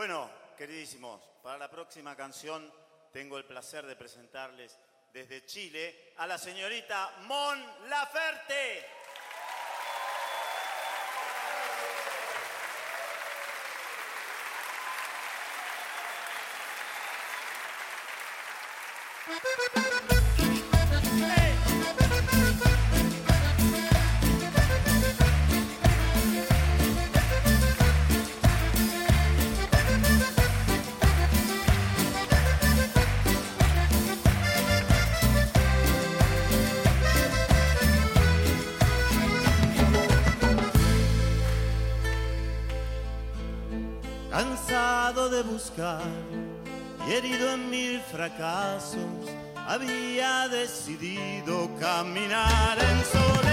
Bueno, queridísimos, para la próxima canción tengo el placer de presentarles desde Chile a la señorita Mon Laferte. cansado de buscar y herido en mil fracasos, había decidido caminar en soledad.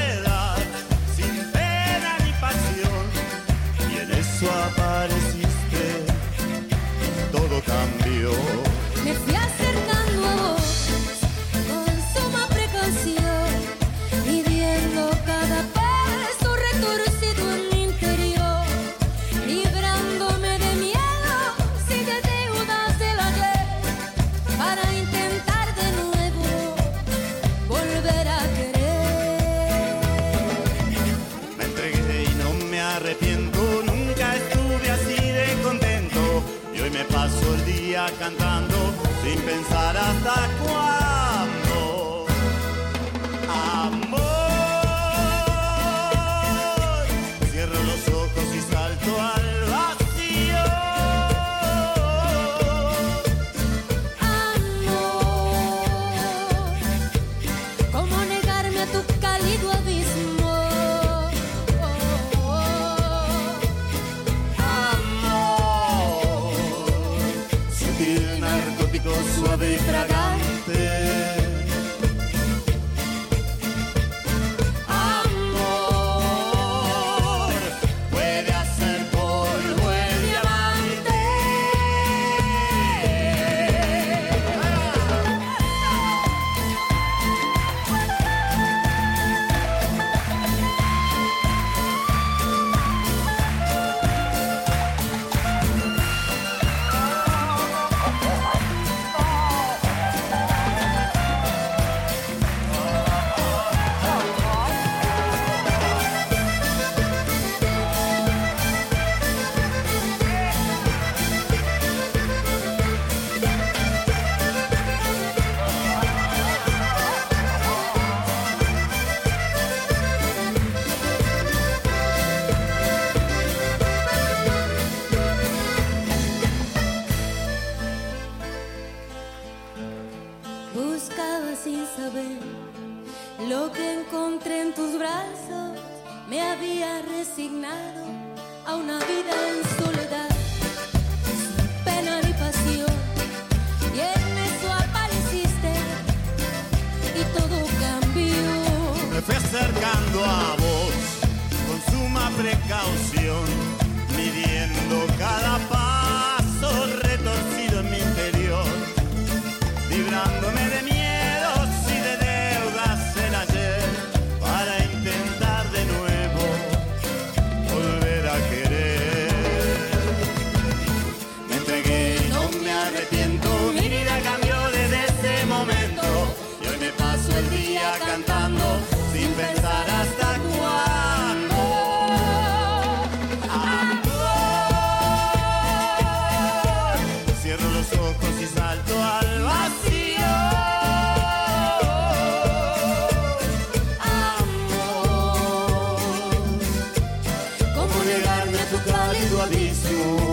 paso el día cantando sin pensar hasta cuándo. exótico, suave y fragante. buscaba sin saber lo que encontré en tus brazos. Me había resignado a una vida en soledad, sin pena ni pasión. Y en eso apareciste y todo cambió. Me fui acercando a vos con suma precaución Calixto.